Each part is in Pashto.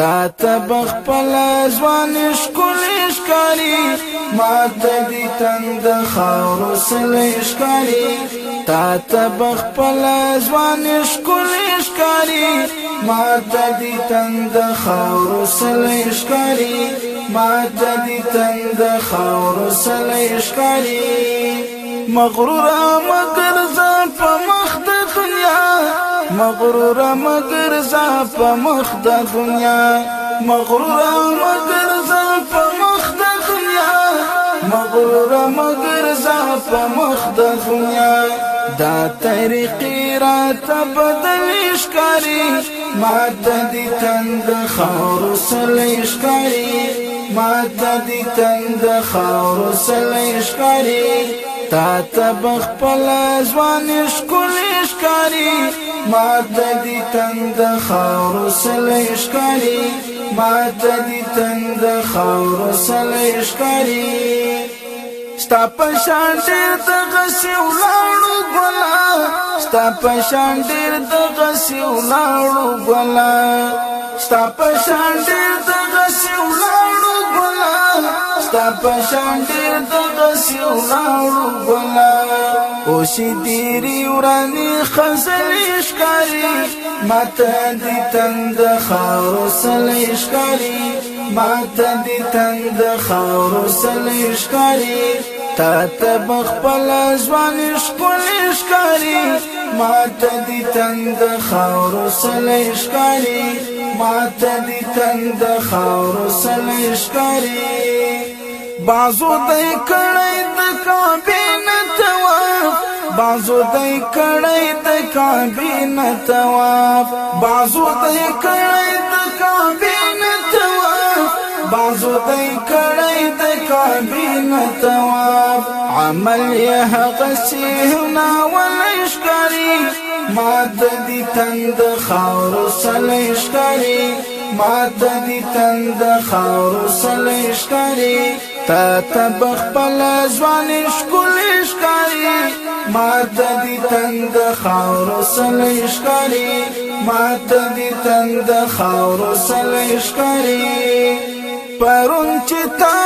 تا تب خپل ځوان ښکلی ښکاری ما ته دي تند خاور سلی ښکاری تا تب خپل ځوان ښکلی ښکاری ما ته دي تند خاور سلی ښکاری ما ته دي تند خاور سلی ښکاری مغرور مګر مغرور مگر زاف مخ د دنیا مغرور مگر زاف مخ د دنیا مغرور مگر زاف مخ د دنیا دا طریقې را تبدلش کاری ما ته دي تند خاور سلیش کاری ما ته دي تند خاور سلیش کاری تا ته بخپل ځوان ښکلی ښکاری مات دي تند خاور سلیش کړي مات دي تند خاور سلیش کړي ستا په شان ډېر د غسی ولاړو ګلا ستا په شان ډېر د غسی ولاړو ګلا ستا په شان ډېر د غسی ولاړو ګلا ستا په شان ډېر د غسی ولاړو ګلا اوسې دیری ورانی خزلې ښکاری ماته دې تند خاور سلې ښکاری ماته دې تند خاور سلې ښکاری تا تب خپل ځوان شکول ښکاری ما ته دي تند خاور سره ښکاری ما ته دي تند خاور سره ښکاری بازو د کړه د کابه بازو دای کړی د کعبه نه تواب بازو دای کړی د کعبه نه تواب بازو دای کړی د کعبه نه تواب عمل یې حق سینا ولشکری ماده دي تند خاور سلشکری مات دي تند خاور سلی شکری تا تبخ پلا زوان شکلی شکری مات دي تند خاور سلی شکری مات دي تند خاور سلی شکری پرون چې تا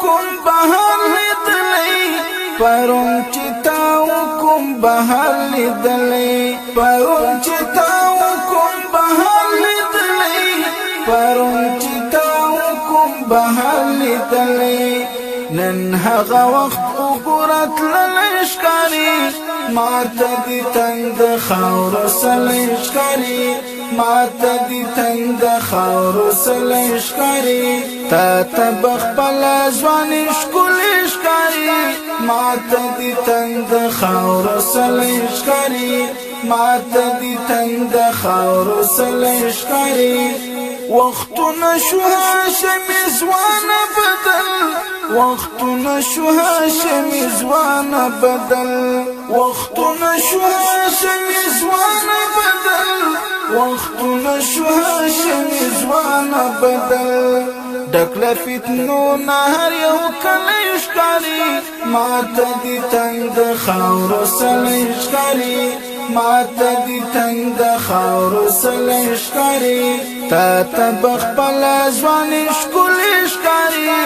کوم بهر لیدلې پرون چې تا کوم بهر لیدلې پرون چې تا هغه وخت وګورت لشکاري ماته دي تنگ خاور سلشکاري ماته دي تنگ خاور سلشکاري تا تبخ پلا ځوان شکولشکاري ماته دي تنگ خاور سلشکاري ماته دي تنگ خاور سلشکاري وختنا شو هاشم زوانا بدل وختنا شو هاشم زوانا بدل وختنا شو هاشم زوانا بدل وختنا شو هاشم زوانا بدل دكلا فتنو نهر يو كان يشكري ما تدي تند تنگ خاور سره یشکاری مات دی تند خاور سل شکری تا تب خپل ځوان شکل شکری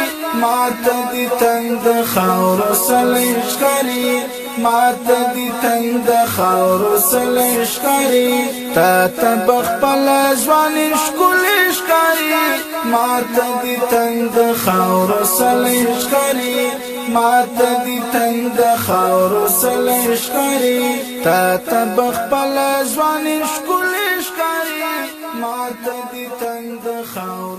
مات دی تند خاور سل شکری مات دی تند خاور سل شکری تا تب خپل ځوان شکل شکری مات دی تند خاور سل شکری مات دی تنگ د خاور سره شکری تا تبخ پل ځوان شکول شکری مات دی تنگ د خاور